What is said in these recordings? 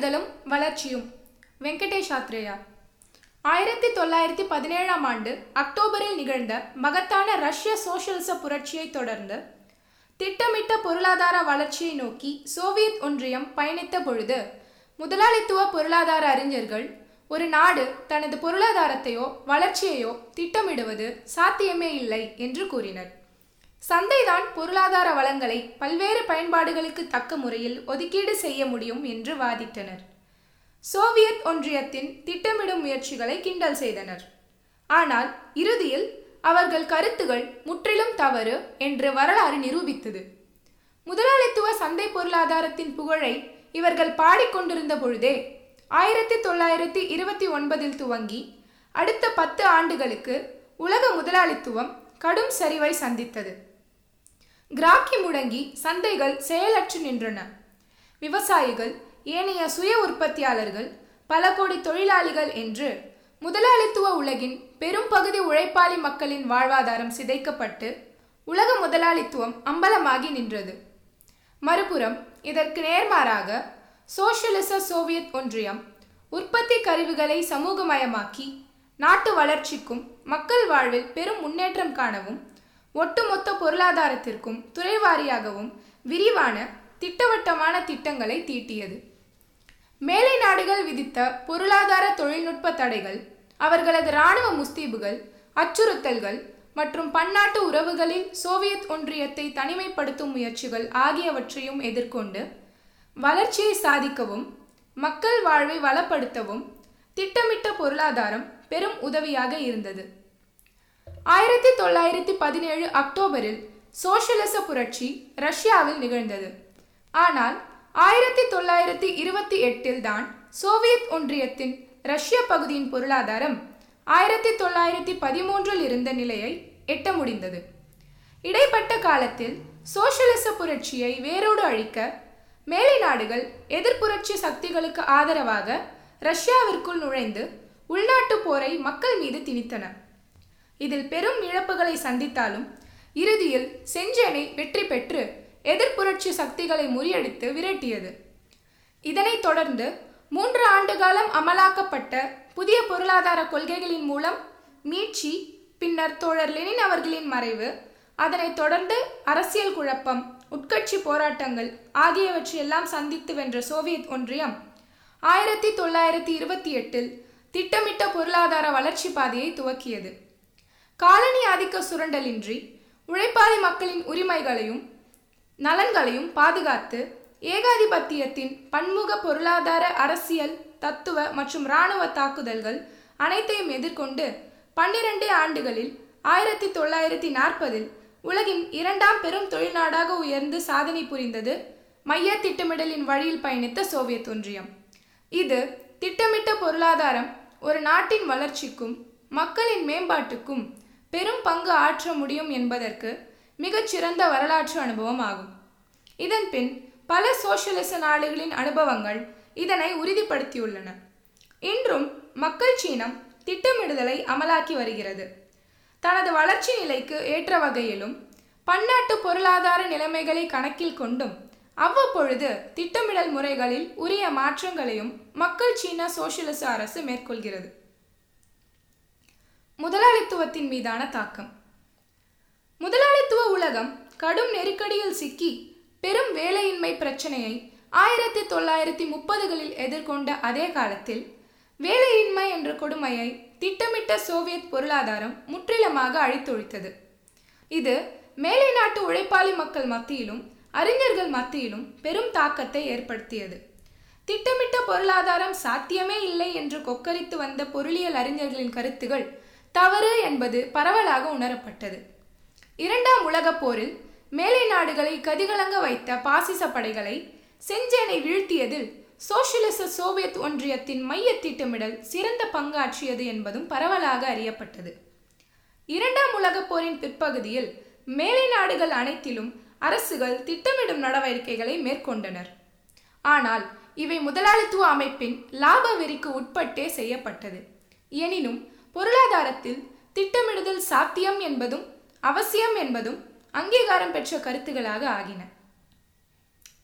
வளர்ச்சியும் வளர்ச்சியும். வெங்கடேஷாத்ரேயா. ஆயிரத்தி தொள்ளாயிரத்தி பதினேழாம் ஆண்டு அக்டோபரில் நிகழ்ந்த மகத்தான ரஷ்ய சோசியலிச புரட்சியை தொடர்ந்து திட்டமிட்ட பொருளாதார வளர்ச்சியை நோக்கி சோவியத் ஒன்றியம் பயணித்த பொழுது முதலாளித்துவ பொருளாதார அறிஞர்கள் ஒரு நாடு தனது பொருளாதாரத்தையோ வளர்ச்சியையோ திட்டமிடுவது சாத்தியமே இல்லை என்று கூறினர். சந்தைதான் பொருளாதார வளங்களை பல்வேறு பயன்பாடுகளுக்கு தக்க முறையில் ஒதுக்கீடு செய்ய முடியும் என்று வாதிட்டனர். சோவியத் ஒன்றியத்தின் திட்டமிடும் முயற்சிகளை கிண்டல் செய்தனர். ஆனால் இறுதியில் அவர்கள் கருத்துகள் முற்றிலும் தவறு என்று வரலாறு நிரூபித்தது. முதலாளித்துவ சந்தை பொருளாதாரத்தின் புகழை இவர்கள் பாடிக்கொண்டிருந்த பொழுதே ஆயிரத்தி தொள்ளாயிரத்தி இருபத்தி ஒன்பதில் துவங்கி அடுத்த பத்து ஆண்டுகளுக்கு உலக முதலாளித்துவம் கடும் சரிவை சந்தித்தது. கிராக்கி முடங்கி சந்தைகள் செயலற்று நின்றன. விவசாயிகள் ஏனைய சுய உற்பத்தியாளர்கள் பல கோடி தொழிலாளிகள் என்று முதலாளித்துவ உலகின் பெரும் பகுதி உழைப்பாளி மக்களின் வாழ்வாதாரம் சிதைக்கப்பட்டு உலக முதலாளித்துவம் அம்பலமாகி நின்றது. மறுபுறம் இதற்கு நேர்மாறாக சோசியலிச சோவியத் ஒன்றியம் உற்பத்தி கருவிகளை சமூகமயமாக்கி நாட்டு வளர்ச்சிக்கும் மக்கள் வாழ்வில் பெரும் முன்னேற்றம் காணவும் ஒட்டுமொத்த பொருளாதாரத்திற்கும் துறைவாரியாகவும் விரிவான திட்டவட்டமான திட்டங்களை தீட்டியது. மேலை நாடுகள் விதித்த பொருளாதார தொழில்நுட்ப தடைகள் அவர்களது இராணுவ முஸ்தீபுகள் அச்சுறுத்தல்கள் மற்றும் பன்னாட்டு உறவுகளில் சோவியத் ஒன்றியத்தை தனிமைப்படுத்தும் முயற்சிகள் ஆகியவற்றையும் எதிர்கொண்டு வளர்ச்சியை சாதிக்கவும் மக்கள் வாழ்வை வளப்படுத்தவும் திட்டமிட்ட பொருளாதாரம் பெரும் உதவியாக இருந்தது. ஆயிரத்தி தொள்ளாயிரத்தி பதினேழு அக்டோபரில் சோசியலிச புரட்சி ரஷ்யாவில் நிகழ்ந்தது. ஆனால் ஆயிரத்தி தொள்ளாயிரத்தி இருபத்தி எட்டில் தான் சோவியத் ஒன்றியத்தின் ரஷ்ய பகுதியின் பொருளாதாரம் ஆயிரத்தி தொள்ளாயிரத்தி பதிமூன்றில் இருந்த நிலையை எட்ட முடிந்தது. இடைப்பட்ட காலத்தில் சோசியலிச புரட்சியை வேரோடு அழிக்க மேலை நாடுகள் எதிர்ப்புரட்சி சக்திகளுக்கு ஆதரவாக ரஷ்யாவிற்குள் நுழைந்து உள்நாட்டு போரை மக்கள் மீது திணித்தன. இதில் பெரும் இழப்புகளை சந்தித்தாலும் இறுதியில் செஞ்சேனை வெற்றி பெற்று எதிர்ப்புரட்சி சக்திகளை முறியடித்து விரட்டியது. இதனைத் தொடர்ந்து மூன்று ஆண்டு காலம் அமலாக்கப்பட்ட புதிய பொருளாதார கொள்கைகளின் மூலம் மீட்சி பின்னர் தோழர் லெனின் அவர்களின் மறைவு அதனைத் தொடர்ந்து அரசியல் குழப்பம் உட்கட்சி போராட்டங்கள் ஆகியவற்றையெல்லாம் சந்தித்து வென்ற சோவியத் ஒன்றியம் ஆயிரத்தி தொள்ளாயிரத்தி இருபத்தி எட்டில் திட்டமிட்ட பொருளாதார வளர்ச்சி பாதையை துவக்கியது. காலனி ஆதிக்க சுரண்டலின்றி உழைப்பாளி மக்களின் உரிமைகளையும் நலன்களையும் பாதுகாத்து ஏகாதிபத்தியத்தின் பன்முக பொருளாதார அரசியல் தத்துவ மற்றும் இராணுவ தாக்குதல்கள் அனைத்தையும் எதிர்கொண்டு பன்னிரண்டே ஆண்டுகளில் ஆயிரத்தி தொள்ளாயிரத்தி நாற்பதில் உலகின் இரண்டாம் பெரும் தொழில்நாடாக உயர்ந்து சாதனை புரிந்தது மைய திட்டமிடலின் வழியில் பயணித்த சோவியத் ஒன்றியம். இது திட்டமிட்ட பொருளாதாரம் ஒரு நாட்டின் வளர்ச்சிக்கும் மக்களின் மேம்பாட்டுக்கும் பெரும் பங்கு ஆற்ற முடியும் என்பதற்கு மிகச்சிறந்த வரலாற்று அனுபவம் ஆகும். இதன் பின் பல சோசியலிச நாடுகளின் அனுபவங்கள் இதனை உறுதிப்படுத்தியுள்ளன. இன்றும் மக்கள் சீனம் திட்டமிடுதலை அமலாக்கி வருகிறது. தனது வளர்ச்சி நிலைக்கு ஏற்ற வகையிலும் பன்னாட்டு பொருளாதார நிலைமைகளை கணக்கில் கொண்டும் அவ்வப்பொழுது திட்டமிடல் முறைகளில் உரிய மாற்றங்களையும் மக்கள் சீன சோசியலிச அரசு மேற்கொள்கிறது. முதலாளித்துவத்தின் மீதான தாக்கம். முதலாளித்துவ உலகம் கடும் நெருக்கடியில் சிக்கி பெரும் வேலையின்மை பிரச்சனையை ஆயிரத்தி தொள்ளாயிரத்தி முப்பதுகளில் எதிர்கொண்ட அதே காலத்தில் வேலையின்மை என்ற கொடுமையை திட்டமிட்ட சோவியத் பொருளாதாரம் முற்றிலுமாக அழித்தொழித்தது. இது மேலை நாட்டு உழைப்பாளி மக்கள் மத்தியிலும் அறிஞர்கள் மத்தியிலும் பெரும் தாக்கத்தை ஏற்படுத்தியது. திட்டமிட்ட பொருளாதாரம் சாத்தியமே இல்லை என்று கொக்கரித்து வந்த பொருளியல் அறிஞர்களின் கருத்துகள் தவறு என்பது பரவலாக உணரப்பட்டது. இரண்டாம் உலகப் போரில் மேலை நாடுகளை கதிகலங்க வைத்த பாசிச படைகளை செஞ்சேனை வீழ்த்தியதில் சோசியலிச சோவியத் ஒன்றியத்தின் மைய திட்டமிடல் சிறந்த பங்காற்றியது என்பதும் பரவலாக அறியப்பட்டது. இரண்டாம் உலகப் போரின் பிற்பகுதியில் மேலை நாடுகள் அனைத்திலும் அரசுகள் திட்டமிடும் நடவடிக்கைகளை மேற்கொண்டனர். ஆனால் இவை முதலாளித்துவ அமைப்பின் லாப வெறிக்கு உட்பட்டே செய்யப்பட்டது. எனினும் பொருளாதாரத்தில் திட்டமிடுதல் சாத்தியம் என்பதும் அவசியம் என்பதும் அங்கீகாரம் பெற்ற கருத்துகளாக ஆகின.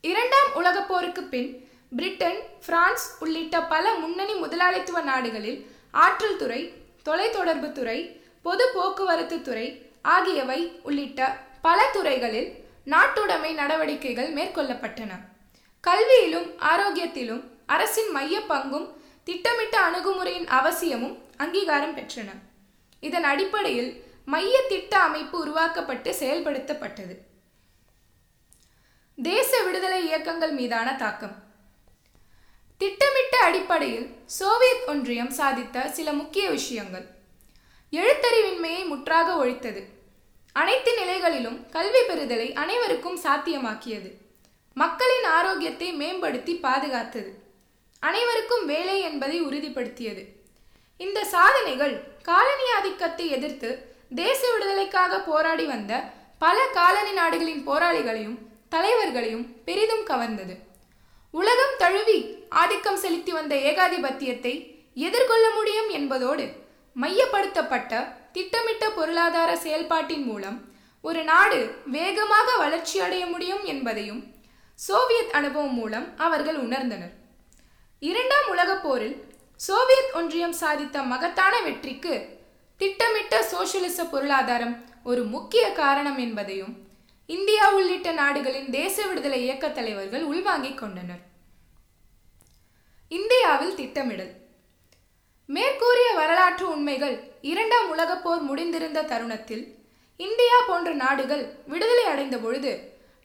இரண்டாம் உலகப் போருக்கு பின் பிரிட்டன் பிரான்ஸ் உள்ளிட்ட பல முன்னணி முதலாளித்துவ நாடுகளில் ஆற்றல் துறை தொலைத்தொடர்பு துறை பொது போக்குவரத்து துறை ஆகியவை உள்ளிட்ட பல துறைகளில் நாட்டுடைமை நடவடிக்கைகள் மேற்கொள்ளப்பட்டன. கல்வியிலும் ஆரோக்கியத்திலும் அரசின் மைய பங்கும் திட்டமிட்ட அணுகுமுறையின் அவசியமும் அங்கீகாரம் பெற்றன. இதன் அடிப்படையில் மைய திட்ட அமைப்பு உருவாக்கப்பட்டு செயல்படுத்தப்பட்டது. தேச விடுதலை இயக்கங்கள் மீதான தாக்கம். திட்டமிட்ட அடிப்படையில் சோவியத் ஒன்றியம் சாதித்த சில முக்கிய விஷயங்கள். எழுத்தறிவின்மையை முற்றாக ஒழித்தது. அனைத்து நிலைகளிலும் கல்வி பெறுதலை அனைவருக்கும் சாத்தியமாக்கியது. மக்களின் ஆரோக்கியத்தை மேம்படுத்தி பாதுகாத்தது. அனைவருக்கும் வேலை என்பதை உறுதிப்படுத்தியது. இந்த சாதனைகள் காலனி ஆதிக்கத்தை எதிர்த்து தேச விடுதலைக்காக போராடி வந்த பல காலனி நாடுகளின் போராளிகளையும் தலைவர்களையும் பெரிதும் கவர்ந்தது. உலகம் தழுவி ஆதிக்கம் செலுத்தி வந்த ஏகாதிபத்தியத்தை எதிர்கொள்ள முடியும் என்பதோடு மையப்படுத்தப்பட்ட திட்டமிட்ட பொருளாதார செயல்பாட்டின் மூலம் ஒரு நாடு வேகமாக வளர்ச்சியடைய முடியும் என்பதையும் சோவியத் அனுபவம் மூலம் அவர்கள் உணர்ந்தனர். இரண்டாம் உலகப் போரில் சோவியத் ஒன்றியம் சாதித்த மகத்தான வெற்றிக்கு திட்டமிட்ட சோசியலிச பொருளாதாரம் ஒரு முக்கிய காரணம் என்பதையும் இந்தியா உள்ளிட்ட நாடுகளின் தேச விடுதலை இயக்க தலைவர்கள் உள்வாங்கிக் கொண்டனர். இந்தியாவில் திட்டமிடல். மேற்கூறிய வரலாற்று உண்மைகள் இரண்டாம் உலகப் போர் முடிந்திருந்த தருணத்தில் இந்தியா போன்ற நாடுகள் விடுதலை அடைந்த பொழுது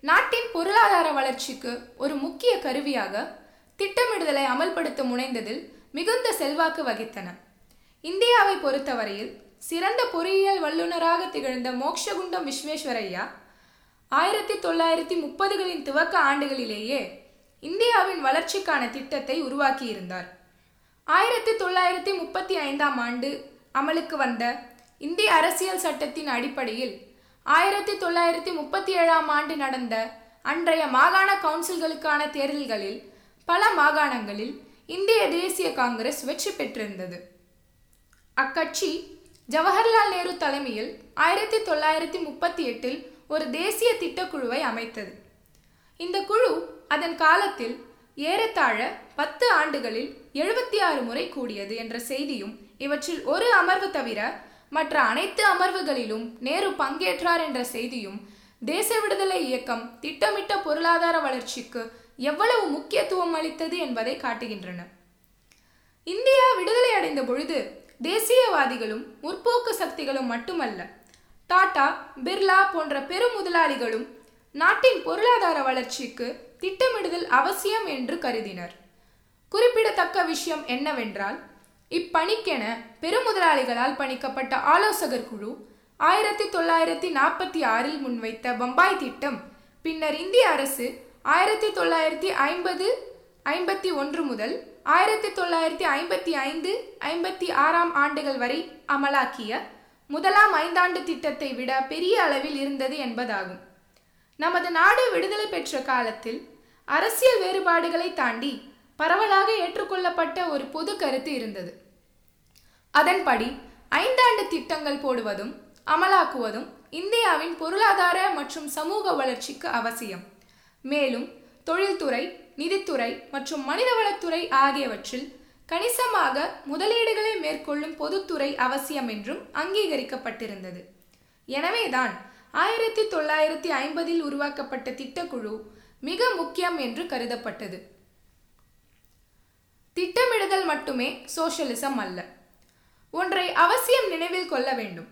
நாட்டின் பொருளாதார வளர்ச்சிக்கு ஒரு முக்கிய கருவியாக திட்டமிடுதலை அமல்படுத்த முனைந்ததில் மிகுந்த செல்வாக்கு வகித்தன. இந்தியாவை பொறுத்தவரையில் சிறந்த பொறியியல் வல்லுநராக திகழ்ந்த மோக்ஷகுண்டம் விஸ்வேஸ்வரையா ஆயிரத்தி தொள்ளாயிரத்தி முப்பதுகளின் துவக்க ஆண்டுகளிலேயே இந்தியாவின் வளர்ச்சிக்கான திட்டத்தை உருவாக்கியிருந்தார். ஆயிரத்தி தொள்ளாயிரத்தி முப்பத்தி ஐந்தாம் ஆண்டு அமலுக்கு வந்த இந்திய அரசியல் சட்டத்தின் அடிப்படையில் ஆயிரத்தி தொள்ளாயிரத்தி முப்பத்தி ஏழாம் ஆண்டு நடந்த அன்றைய மாகாண கவுன்சில்களுக்கான தேர்தல்களில் பல மாகாணங்களில் இந்திய தேசிய காங்கிரஸ் வெற்றி பெற்றிருந்தது. அக்கட்சி ஜவஹர்லால் நேரு தலைமையில் ஆயிரத்தி தொள்ளாயிரத்தி முப்பத்தி எட்டில் ஒரு தேசிய திட்டக்குழுவை அமைத்தது. இந்த குழு அதன் காலத்தில் ஏறத்தாழ பத்து ஆண்டுகளில் எழுபத்தி ஆறு முறை கூடியது என்ற செய்தியும் இவற்றில் ஒரு அமர்வு தவிர மற்ற அனைத்து அமர்வுகளிலும் நேரு பங்கேற்றார் என்ற செய்தியும் தேச விடுதலை இயக்கம் திட்டமிட்ட பொருளாதார வளர்ச்சிக்கு எவ்வளவு முக்கியத்துவம் அளித்தது என்பதை காட்டுகின்றன. இந்தியா விடுதலை அடைந்த பொழுது தேசியவாதிகளும் முற்போக்கு சக்திகளும் மட்டுமல்ல டாடா பிர்லா போன்ற பெரும் முதலாளிகளும் நாட்டின் பொருளாதார வளர்ச்சிக்கு திட்டமிடுதல் அவசியம் என்று கருதினர். குறிப்பிடத்தக்க விஷயம் என்னவென்றால் இப்பணிக்கென பெருமுதலாளிகளால் பணிக்கப்பட்ட ஆலோசகர் குழு ஆயிரத்தி தொள்ளாயிரத்தி நாற்பத்தி ஆறில் முன்வைத்த பம்பாய் திட்டம் பின்னர் இந்திய அரசு ஆயிரத்தி தொள்ளாயிரத்தி ஐம்பது ஐம்பத்தி ஒன்று முதல் ஆயிரத்தி தொள்ளாயிரத்தி ஐம்பத்தி ஐந்து ஐம்பத்தி ஆறாம் ஆண்டுகள் வரை அமலாக்கிய முதலாம் ஐந்தாண்டு திட்டத்தை விட பெரிய அளவில் இருந்தது என்பதாகும். நமது நாடு விடுதலை பெற்ற காலத்தில் அரசியல் வேறுபாடுகளை தாண்டி பரவலாக ஏற்றுக்கொள்ளப்பட்ட ஒரு பொது கருத்து இருந்தது. அதன்படி ஐந்தாண்டு திட்டங்கள் போடுவதும் அமலாக்குவதும் இந்தியாவின் பொருளாதார மற்றும் சமூக வளர்ச்சிக்கு அவசியம். மேலும் தொழில்துறை நிதித்துறை மற்றும் மனிதவளத்துறை ஆகியவற்றில் கணிசமாக முதலீடுகளை மேற்கொள்ளும் பொதுத்துறை அவசியம் என்றும் அங்கீகரிக்கப்பட்டிருந்தது. எனவேதான் ஆயிரத்தி தொள்ளாயிரத்தி ஐம்பதில் உருவாக்கப்பட்ட திட்டக்குழு மிக முக்கியம் என்று கருதப்பட்டது. திட்டமிடுதல் மட்டுமே சோஷலிசம் அல்ல. ஒன்றை அவசியம் நினைவில் கொள்ள வேண்டும்.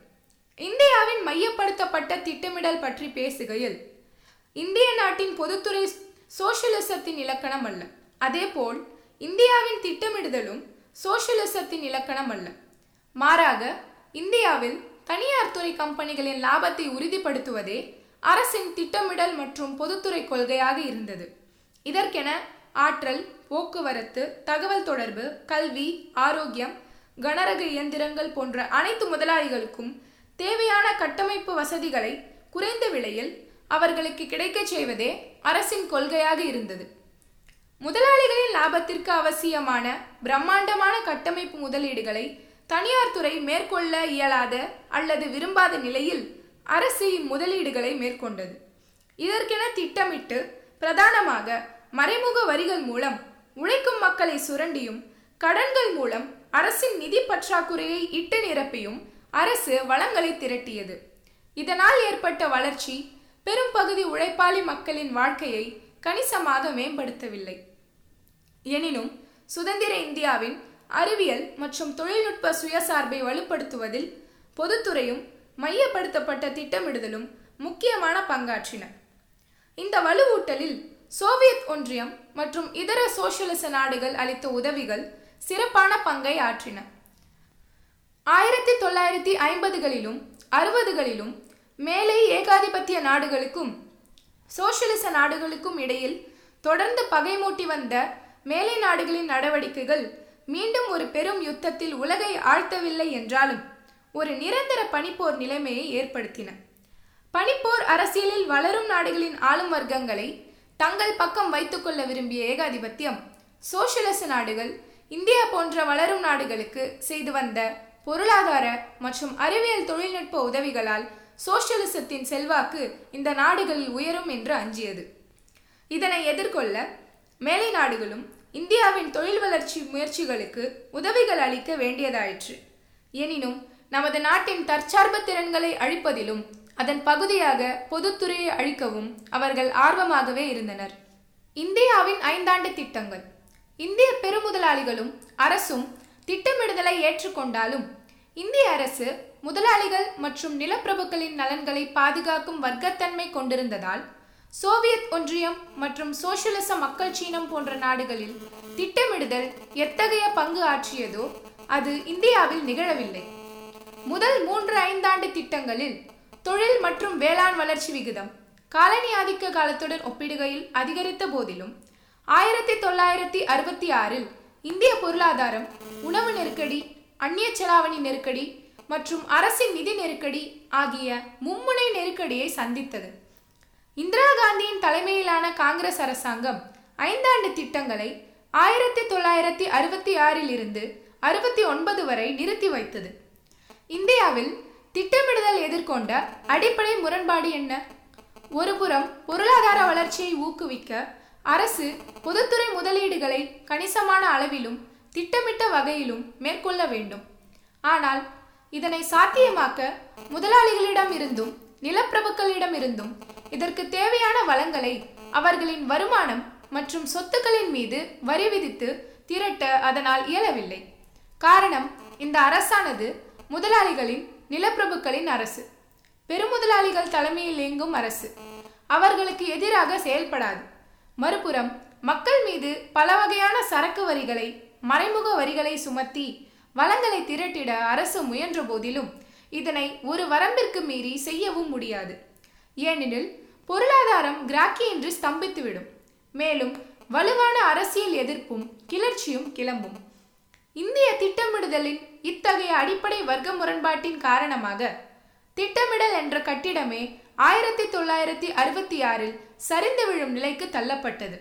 இந்தியாவின் மையப்படுத்தப்பட்ட திட்டமிடல் பற்றி பேசுகையில் இந்திய நாட்டின் பொதுத்துறை சோசியலிசத்தின் இலக்கணம் அல்ல. அதேபோல் இந்தியாவின் திட்டமிடுதலும் சோசியலிசத்தின் இலக்கணம் அல்ல. மாறாக இந்தியாவில் தனியார் துறை கம்பெனிகளின் லாபத்தை உறுதிப்படுத்துவதே அரசின் திட்டமிடல் மற்றும் பொதுத்துறை கொள்கையாக இருந்தது. இதற்கென ஆற்றல் போக்குவரத்து தகவல் தொடர்பு கல்வி ஆரோக்கியம் கனரக இயந்திரங்கள் போன்ற அனைத்து முதலாளிகளுக்கும் தேவையான கட்டமைப்பு வசதிகளை குறைந்த விலையில் அவர்களுக்கு கிடைக்கச் செய்வதே அரசின் கொள்கையாக இருந்தது. முதலாளிகளின் லாபத்திற்கு அவசியமான பிரம்மாண்டமான கட்டமைப்பு முதலீடுகளை தனியார் துறை மேற்கொள்ள இயலாத அல்லது விரும்பாத நிலையில் அரசு இம்முதலீடுகளை மேற்கொண்டது. இதற்கென திட்டமிட்டு பிரதானமாக மறைமுக வரிகள் மூலம் உழைக்கும் மக்களை சுரண்டியும் கடன்கள் மூலம் அரசின் நிதி பற்றாக்குறையை இட்டு நிரப்பியும் அரசு வளங்களை திரட்டியது. இதனால் ஏற்பட்ட வளர்ச்சி பெரும் பகுதி உழைப்பாளி மக்களின் வாழ்க்கையை கணிசமாக மேம்படுத்தவில்லை. எனினும் சுதந்திர இந்தியாவின் அறிவியல் மற்றும் தொழில்நுட்ப சுயசார்பை வலுப்படுத்துவதில் பொதுத்துறையும் மையப்படுத்தப்பட்ட திட்டமிடுதலும் முக்கியமான பங்காற்றின. இந்த வலுவூட்டலில் சோவியத் ஒன்றியம் மற்றும் இதர சோசியலிச நாடுகள் அளித்த உதவிகள் சிறப்பான பங்கை ஆற்றின. ஆயிரத்தி தொள்ளாயிரத்தி ஐம்பதுகளிலும் அறுபதுகளிலும் மேலே ஏகாதிபத்திய நாடுகளுக்கும் சோசியலிச நாடுகளுக்கும் இடையில் தொடர்ந்து பகைமூட்டி வந்த மேலை நாடுகளின் நடவடிக்கைகள் மீண்டும் ஒரு பெரும் யுத்தத்தில் உலகை ஆழ்த்தவில்லை என்றாலும் ஒரு நிரந்தர பனிப்போர் நிலைமையை ஏற்படுத்தின. பனிப்போர் அரசியலில் வளரும் நாடுகளின் ஆளும் வர்க்கங்களை தங்கள் பக்கம் வைத்துக்கொள்ள விரும்பிய ஏகாதிபத்தியம் சோசியலிச நாடுகள் இந்தியா போன்ற வளரும் நாடுகளுக்கு செய்து வந்த பொருளாதார மற்றும் அறிவியல் தொழில்நுட்ப உதவிகளால் சோசியலிசத்தின் செல்வாக்கு இந்த நாடுகளில் உயரும் என்று அஞ்சியது. இதனை எதிர்கொள்ள மேலை நாடுகளும் இந்தியாவின் தொழில் வளர்ச்சி முயற்சிகளுக்கு உதவிகள் அளிக்க வேண்டியதாயிற்று. எனினும் நமது நாட்டின் தற்சார்பு திறன்களை அழிப்பதிலும் அதன் பகுதியாக பொதுத்துறையை அழிக்கவும் அவர்கள் ஆர்வமாகவே இருந்தனர். இந்தியாவின் ஐந்தாண்டு திட்டங்கள். இந்திய பெருமுதலாளிகளும் அரசும் திட்டமிடுதலை ஏற்றுக்கொண்டாலும் இந்திய அரசு முதலாளிகள் மற்றும் நிலப்பிரபுக்களின் நலன்களை பாதுகாக்கும் வர்க்கத்தன்மை கொண்டிருந்ததால் சோவியத் ஒன்றியம் மற்றும் சோசியலிச மக்கள் சீனம் போன்ற நாடுகளில் திட்டமிடுதல் எத்தகைய பங்கு ஆற்றியதோ அது இந்தியாவில் நிகழவில்லை. முதல் மூன்று ஐந்தாண்டு திட்டங்களில் தொழில் மற்றும் வேளாண் வளர்ச்சி விகிதம் காலனி ஆதிக்க காலத்துடன் ஒப்பிடுகையில் அதிகரித்த போதிலும் ஆயிரத்தி தொள்ளாயிரத்தி அறுபத்தி ஆறில் இந்திய பொருளாதாரம் உணவு நெருக்கடி அந்நிய செலாவணி நெருக்கடி மற்றும் அரசின் நிதி நெருக்கடி ஆகிய மும்முனை நெருக்கடியை சந்தித்தது. இந்திரா காந்தியின் தலைமையிலான காங்கிரஸ் அரசாங்கம் ஐந்தாண்டு திட்டங்களை ஆயிரத்தி தொள்ளாயிரத்தி அறுபத்தி ஆறில் இருந்து அறுபத்தி ஒன்பது வரை நிறுத்தி வைத்தது. இந்தியாவில் திட்டமிடுதல் எதிர்கொண்ட அடிப்படை முரண்பாடு என்ன? ஒருபுறம் பொருளாதார வளர்ச்சியை ஊக்குவிக்க அரசு பொதுத்துறை முதலீடுகளை கணிசமான அளவிலும் திட்டமிட்ட வகையிலும் மேற்கொள்ள வேண்டும். ஆனால் இதனை சாத்தியமாக்க முதலாளிகளிடம் இருந்தும் நிலப்பிரபுக்களிடம் இருந்தும் இதற்கு தேவையான வளங்களை அவர்களின் வருமானம் மற்றும் சொத்துக்களின் மீது வரி விதித்து திரட்ட அதனால் இயலவில்லை. காரணம் இந்த அரசானது முதலாளிகளின் நிலப்பிரபுக்களின் அரசு. பெருமுதலாளிகள் தலைமையில் இயங்கும் அரசு. அவர்களுக்கு எதிராக செயல்படாது. மறுபுறம் மக்கள் மீது பல வகையான சரக்கு வரிகளை மறைமுக வரிகளை சுமத்தி வளங்களை திரட்டிட அரசு முயன்ற போதிலும் இதனை ஒரு வரம்பிற்கு மீறி செய்யவும் முடியாது. ஏனெனில் பொருளாதாரம் கிராக்கியின்றி ஸ்தம்பித்துவிடும். மேலும் வலுவான அரசியல் எதிர்ப்பும் கிளர்ச்சியும் கிளம்பும். இந்திய திட்டமிடுதலின் இத்தகைய அடிப்படை வர்க்க முரண்பாட்டின் காரணமாக திட்டமிடல் என்ற கட்டிடமே ஆயிரத்தி தொள்ளாயிரத்தி அறுபத்தி ஆறில் சரிந்து விழும் நிலைக்கு தள்ளப்பட்டது.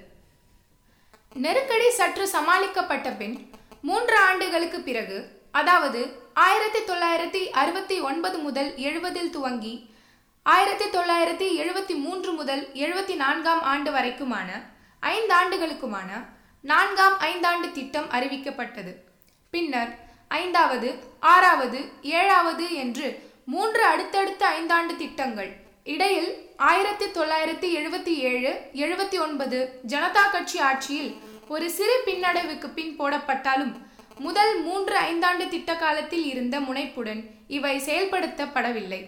நெருக்கடி சற்று சமாளிக்கப்பட்ட பின் மூன்று ஆண்டுகளுக்கு பிறகு அதாவது ஆயிரத்தி தொள்ளாயிரத்தி அறுபத்தி ஒன்பது முதல் எழுபதில் துவங்கி ஆயிரத்தி தொள்ளாயிரத்தி எழுபத்தி மூன்று முதல் எழுபத்தி நான்காம் ஆண்டு வரைக்குமான ஐந்தாண்டுகளுக்குமான நான்காம் ஐந்தாண்டு திட்டம் அறிவிக்கப்பட்டது. பின்னர் ஐந்தாவது ஆறாவது ஏழாவது என்று மூன்று அடுத்தடுத்த ஐந்தாண்டு திட்டங்கள் இடையில் ஆயிரத்தி தொள்ளாயிரத்தி எழுபத்தி ஏழு எழுபத்தி ஒன்பது ஜனதா கட்சி ஆட்சியில் ஒரு சிறு பின்னடைவுக்கு பின் போடப்பட்டாலும் முதல் மூன்று ஐந்தாண்டு திட்ட காலத்தில் இருந்த முனைப்புடன் இவை செயல்படுத்தப்படவில்லை.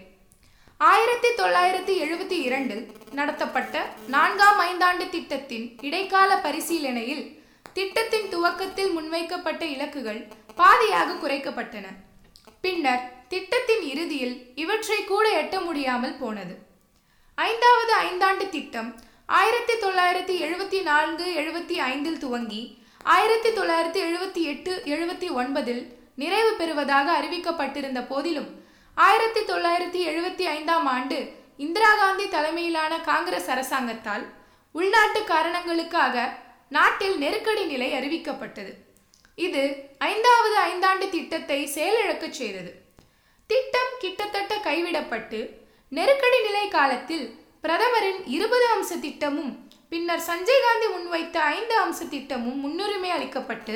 ஆயிரத்தி தொள்ளாயிரத்தி எழுபத்தி இரண்டில் நடத்தப்பட்ட நான்காம் ஐந்தாண்டு திட்டத்தின் இடைக்கால பரிசீலனையில் திட்டத்தின் துவக்கத்தில் முன்வைக்கப்பட்ட இலக்குகள் பாதியாக குறைக்கப்பட்டன. பின்னர் திட்டத்தின் இறுதியில் இவற்றை கூட எட்ட முடியாமல் போனது. ஐந்தாவது ஐந்தாண்டு திட்டம் ஆயிரத்தி தொள்ளாயிரத்தி எழுபத்தி நான்கு எழுபத்தி ஐந்தில் துவங்கி ஆயிரத்தி தொள்ளாயிரத்தி எழுபத்தி எட்டு எழுபத்தி ஒன்பதில் நிறைவு பெறுவதாக அறிவிக்கப்பட்டிருந்த போதிலும் ஆயிரத்தி தொள்ளாயிரத்தி எழுபத்தி ஐந்தாம் ஆண்டு இந்திரா காந்தி தலைமையிலான காங்கிரஸ் அரசாங்கத்தால் உள்நாட்டு காரணங்களுக்காக நாட்டில் நெருக்கடி நிலை அறிவிக்கப்பட்டது. இது ஐந்தாவது ஐந்தாண்டு திட்டத்தை செயலிழக்கச் செய்தது. திட்டம் கிட்டத்தட்ட கைவிடப்பட்டு நெருக்கடி நிலை காலத்தில் பிரதமரின் இருபது அம்ச திட்டமும் பின்னர் சஞ்சய் காந்தி முன்வைத்த ஐந்து அம்ச திட்டமும் முன்னுரிமை அளிக்கப்பட்டு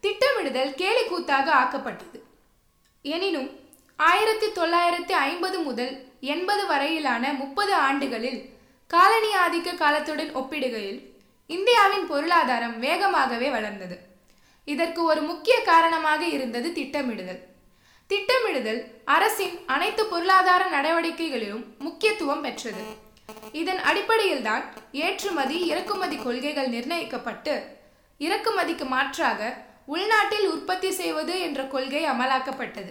திட்டமிடுதல் கேலிக்கூத்தாக ஆக்கப்பட்டது. எனினும் ஆயிரத்தி தொள்ளாயிரத்தி ஐம்பது முதல் எண்பது வரையிலான முப்பது ஆண்டுகளில் காலனி ஆதிக்க காலத்துடன் ஒப்பிடுகையில் இந்தியாவின் பொருளாதாரம் வேகமாகவே வளர்ந்தது. இதற்கு ஒரு முக்கிய காரணமாக இருந்தது திட்டமிடுதல். திட்டமிடுதல் அரசின் அனைத்து பொருளாதார நடவடிக்கைகளிலும் முக்கியத்துவம் பெற்றது. இதன் அடிப்படையில்தான் ஏற்றுமதி இறக்குமதி கொள்கைகள் நிர்ணயிக்கப்பட்டு இறக்குமதிக்கு மாற்றாக உள்நாட்டில் உற்பத்தி செய்வது என்ற கொள்கை அமலாக்கப்பட்டது.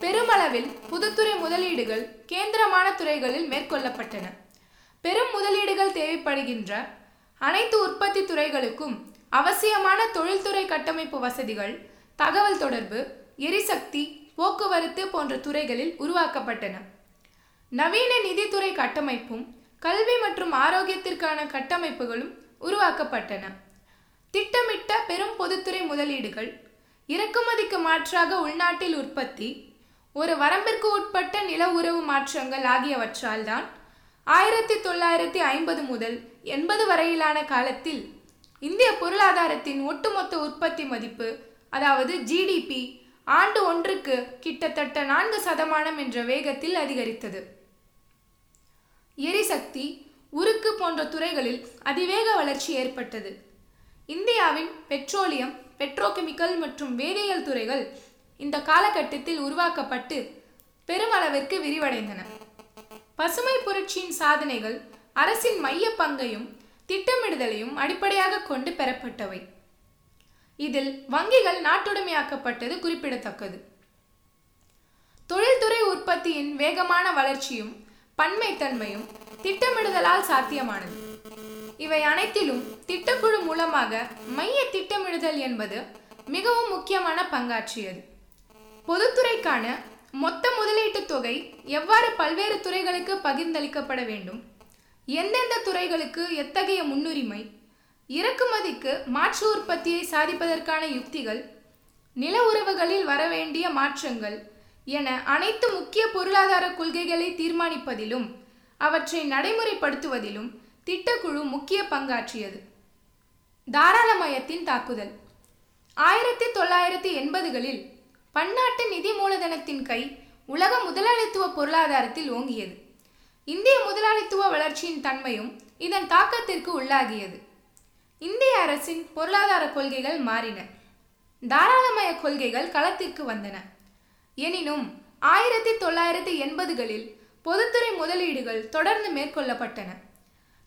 பெருமளவில் புதுத்துறை முதலீடுகள் கேந்திரமான துறைகளில் மேற்கொள்ளப்பட்டன. பெரும் முதலீடுகள் தேவைப்படுகின்ற அனைத்து உற்பத்தி துறைகளுக்கும் அவசியமான தொழில்துறை கட்டமைப்பு வசதிகள் தகவல் தொடர்பு எரிசக்தி போக்குவரத்து போன்ற துறைகளில் உருவாக்கப்பட்டன. நவீன நிதித்துறை கட்டமைப்பும் கல்வி மற்றும் ஆரோக்கியத்திற்கான கட்டமைப்புகளும் உருவாக்கப்பட்டன. திட்டமிட்ட பெரும் பொதுத்துறை முதலீடுகள் இறக்குமதிக்கு மாற்றாக உள்நாட்டில் உற்பத்தி ஒரு வரம்பிற்கு உட்பட்ட நில உறவு மாற்றங்கள் ஆகியவற்றால் தான் ஆயிரத்தி தொள்ளாயிரத்தி ஐம்பது முதல் எண்பது வரையிலான காலத்தில் இந்திய பொருளாதாரத்தின் ஒட்டுமொத்த உற்பத்தி மதிப்பு அதாவது ஜிடிபி ஆண்டு ஒன்றுக்கு கிட்டத்தட்ட நான்கு சதமானம் என்ற வேகத்தில் அதிகரித்தது. எரிசக்தி உருக்கு போன்ற துறைகளில் அதிவேக வளர்ச்சி ஏற்பட்டது. இந்தியாவின் பெட்ரோலியம் பெட்ரோகெமிக்கல் மற்றும் வேதியியல் துறைகள் இந்த காலகட்டத்தில் உருவாக்கப்பட்டு பெருமளவிற்கு விரிவடைந்தன. பசுமை புரட்சியின் சாதனைகள் அரசின் மைய பங்கையும் திட்டமிடுதலையும் அடிப்படையாக கொண்டு பெறப்பட்டவை. இதில் வங்கிகள் நாட்டுடைமையாக்கப்பட்டது குறிப்பிடத்தக்கது. தொழில்துறை உற்பத்தியின் வேகமான வளர்ச்சியும் பன்மைத்தன்மையும் திட்டமிடுதலால் சாத்தியமானது. இவை அனைத்திலும் திட்டக்குழு மூலமாக மைய திட்டமிடுதல் என்பது மிகவும் முக்கியமான பங்காற்றியது. பொதுத்துறைக்கான மொத்த முதலீட்டு தொகை எவ்வாறு பல்வேறு துறைகளுக்கு பகிர்ந்தளிக்கப்பட வேண்டும்? எந்தெந்த துறைகளுக்கு எத்தகைய முன்னுரிமை? இறக்குமதிக்கு மாற்று உற்பத்தியை சாதிப்பதற்கான யுக்திகள்? நில உறவுகளில் வரவேண்டிய மாற்றங்கள்? என அனைத்து முக்கிய பொருளாதார கொள்கைகளை தீர்மானிப்பதிலும் அவற்றை நடைமுறைப்படுத்துவதிலும் திட்டக்குழு முக்கிய பங்காற்றியது. தாராளமயத்தின் தாக்குதல். ஆயிரத்தி தொள்ளாயிரத்தி எண்பதுகளில் பன்னாட்டு நிதி மூலதனத்தின் கை உலக முதலாளித்துவ பொருளாதாரத்தில் ஓங்கியது. இந்திய முதலாளித்துவ வளர்ச்சியின் தன்மையும் இதன் தாக்கத்திற்கு உள்ளாகியது. இந்திய அரசின் பொருளாதார கொள்கைகள் மாறின. தாராளமய கொள்கைகள் களத்திற்கு வந்தன. எனினும் ஆயிரத்தி தொள்ளாயிரத்தி எண்பதுகளில் பொதுத்துறை முதலீடுகள் தொடர்ந்து மேற்கொள்ளப்பட்டன.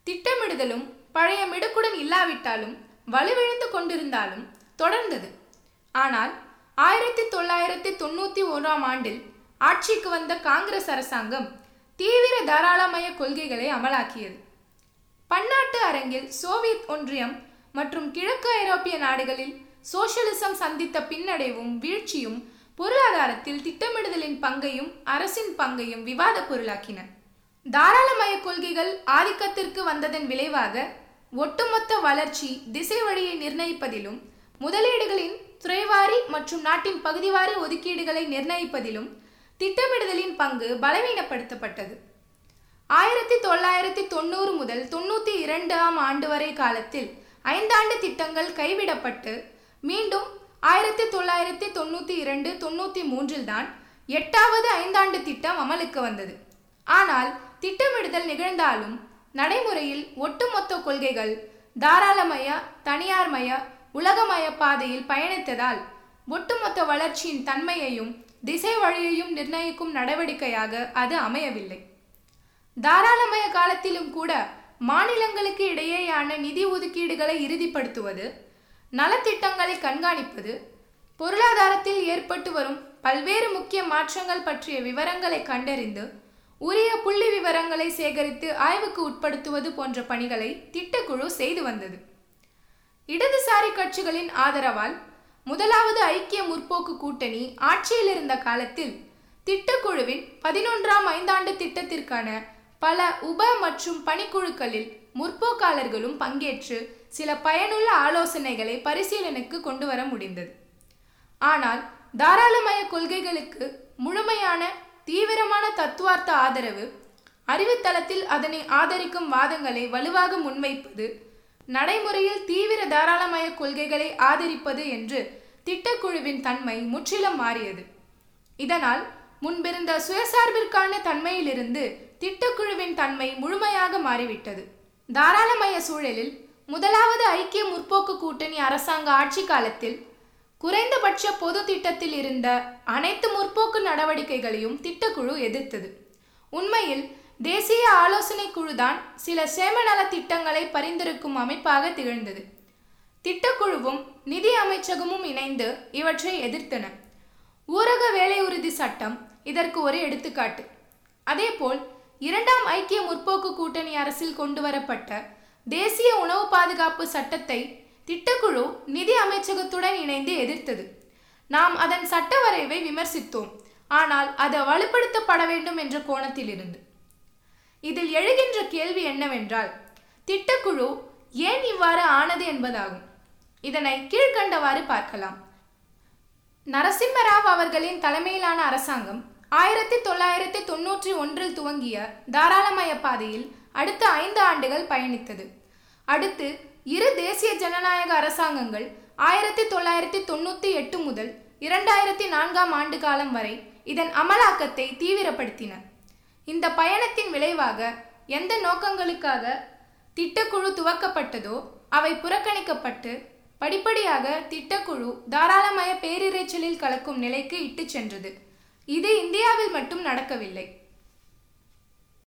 திட்டமிடுதலும் பழைய மிடுக்குடன் இல்லாவிட்டாலும் வலுவிழந்து கொண்டிருந்தாலும் தொடர்ந்தது. ஆனால் ஆயிரத்தி தொள்ளாயிரத்தி தொண்ணூற்றி ஓராம் ஆண்டில் ஆட்சிக்கு வந்த காங்கிரஸ் அரசாங்கம் தீவிர தாராளமய கொள்கைகளை அமலாக்கியது. பன்னாட்டு அரங்கில் சோவியத் ஒன்றியம் மற்றும் கிழக்கு ஐரோப்பிய நாடுகளில் சோசியலிசம் சந்தித்த பின்னடைவும் வீழ்ச்சியும் பொருளாதாரத்தில் திட்டமிடுதலின் பங்கையும் அரசின் பங்கையும் விவாத பொருளாக்கின தாராளமய கொள்கைகள் ஆதிக்கத்திற்கு வந்ததன் விளைவாக ஒட்டுமொத்த வளர்ச்சி திசை வழியை நிர்ணயிப்பதிலும் முதலீடுகளின் துறைவாரி மற்றும் நாட்டின் பகுதிவாரி ஒதுக்கீடுகளை நிர்ணயிப்பதிலும் திட்டமிடுதலின் பங்கு பலவீனப்படுத்தப்பட்டது. ஆயிரத்தி தொள்ளாயிரத்தி தொண்ணூறு முதல் தொண்ணூற்றி இரண்டாம் ஆண்டு வரை காலத்தில் ஐந்தாண்டு திட்டங்கள் கைவிடப்பட்டு மீண்டும் ஆயிரத்தி தொள்ளாயிரத்தி தொண்ணூற்றி இரண்டு தொண்ணூற்றி மூன்றில் தான் எட்டாவது ஐந்தாண்டு திட்டம் அமலுக்கு வந்தது. ஆனால் திட்டமிடுதல் நிகழ்ந்தாலும் நடைமுறையில் ஒட்டுமொத்த கொள்கைகள் தாராளமய தனியார்மய உலகமய பாதையில் பயணித்ததால் ஒட்டுமொத்த வளர்ச்சியின் தன்மையையும் திசை வழியையும் நிர்ணயிக்கும் நடவடிக்கையாக அது அமையவில்லை. தாராளமய காலத்திலும் கூட மாநிலங்களுக்கு இடையேயான நிதி ஒதுக்கீடுகளை இறுதிப்படுத்துவது நலத்திட்டங்களை கண்காணிப்பது பொருளாதாரத்தில் ஏற்பட்டு வரும் பல்வேறு முக்கிய மாற்றங்கள் பற்றிய விவரங்களை கண்டறிந்து உரிய புள்ளி விவரங்களை சேகரித்து ஆய்வுக்கு உட்படுத்துவது போன்ற பணிகளை திட்டக்குழு செய்து வந்தது. இடதுசாரி கட்சிகளின் ஆதரவால் முதலாவது ஐக்கிய முற்போக்கு கூட்டணி ஆட்சியில் இருந்த காலத்தில் திட்டக்குழுவின் பதினொன்றாம் ஐந்தாண்டு திட்டத்திற்கான பல உப மற்றும் பணிக்குழுக்களில் முற்போக்காளர்களும் பங்கேற்று சில பயனுள்ள ஆலோசனைகளை பரிசீலனைக்கு கொண்டு வர முடிந்தது. ஆனால் தாராளமய கொள்கைகளுக்கு முழுமையான தீவிரமான தத்துவார்த்த ஆதரவு அறிவுத்தளத்தில் அதனை ஆதரிக்கும் வாதங்களை வலுவாக முன்வைப்பது நடைமுறையில் தீவிர தாராளமய கொள்கைகளை ஆதரிப்பது என்று திட்டக்குழுவின் தன்மை முற்றிலும் மாறியது. இதனால் முன்பிருந்த சுயசார்பிற்கான தன்மையிலிருந்து திட்டக்குழுவின் தன்மை முழுமையாக மாறிவிட்டது. தாராளமய சூழலில் முதலாவது ஐக்கிய முற்போக்கு கூட்டணி அரசாங்க ஆட்சி காலத்தில் குறைந்தபட்ச பொது திட்டத்தில் இருந்த அனைத்து முற்போக்கு நடவடிக்கைகளையும் திட்டக்குழு எதிர்த்தது. உண்மையில் தேசிய ஆலோசனை குழுதான் சில சேமநல திட்டங்களை பரிந்துரைக்கும் அமைப்பாக திகழ்ந்தது. திட்டக்குழுவும் நிதி அமைச்சகமும் இணைந்து இவற்றை எதிர்த்தன. ஊரக வேலை உறுதி சட்டம் இதற்கு ஒரு எடுத்துக்காட்டு. அதேபோல் இரண்டாம் ஐக்கிய முற்போக்கு கூட்டணி அரசில் கொண்டு வரப்பட்ட தேசிய உணவு பாதுகாப்பு சட்டத்தை திட்டக்குழு நிதி அமைச்சகத்துடன் இணைந்து எதிர்த்தது. நாம் அதன் சட்ட வரைவை விமர்சித்தோம். ஆனால் அது வலுப்படுத்தப்பட வேண்டும் என்ற கோணத்திலிருந்து. இதில் எழுகின்ற கேள்வி என்னவென்றால் திட்டக்குழு ஏன் இவ்வாறு ஆனது என்பதாகும். இதனை கீழ்கண்டவாறு பார்க்கலாம். நரசிம்மராவ் அவர்களின் தலைமையிலான அரசாங்கம் ஆயிரத்தி தொள்ளாயிரத்தி தொன்னூற்றி ஒன்றில் துவங்கிய தாராளமய பாதையில் அடுத்த ஐந்து ஆண்டுகள் பயணித்தது. அடுத்து இரு தேசிய ஜனநாயக அரசாங்கங்கள் ஆயிரத்தி தொள்ளாயிரத்தி தொண்ணூற்றி எட்டு முதல் இரண்டாயிரத்தி நான்காம் ஆண்டு காலம் வரை இதன் அமலாக்கத்தை தீவிரப்படுத்தின. இந்த பயணத்தின் விளைவாக எந்த நோக்கங்களுக்காக திட்டக்குழு துவக்கப்பட்டதோ அவை புறக்கணிக்கப்பட்டு படிப்படியாக திட்டக்குழு தாராளமய பேரிரைச்சலில் கலக்கும் நிலைக்கு இட்டுச் சென்றது. இது இந்தியாவில் மட்டும் நடக்கவில்லை.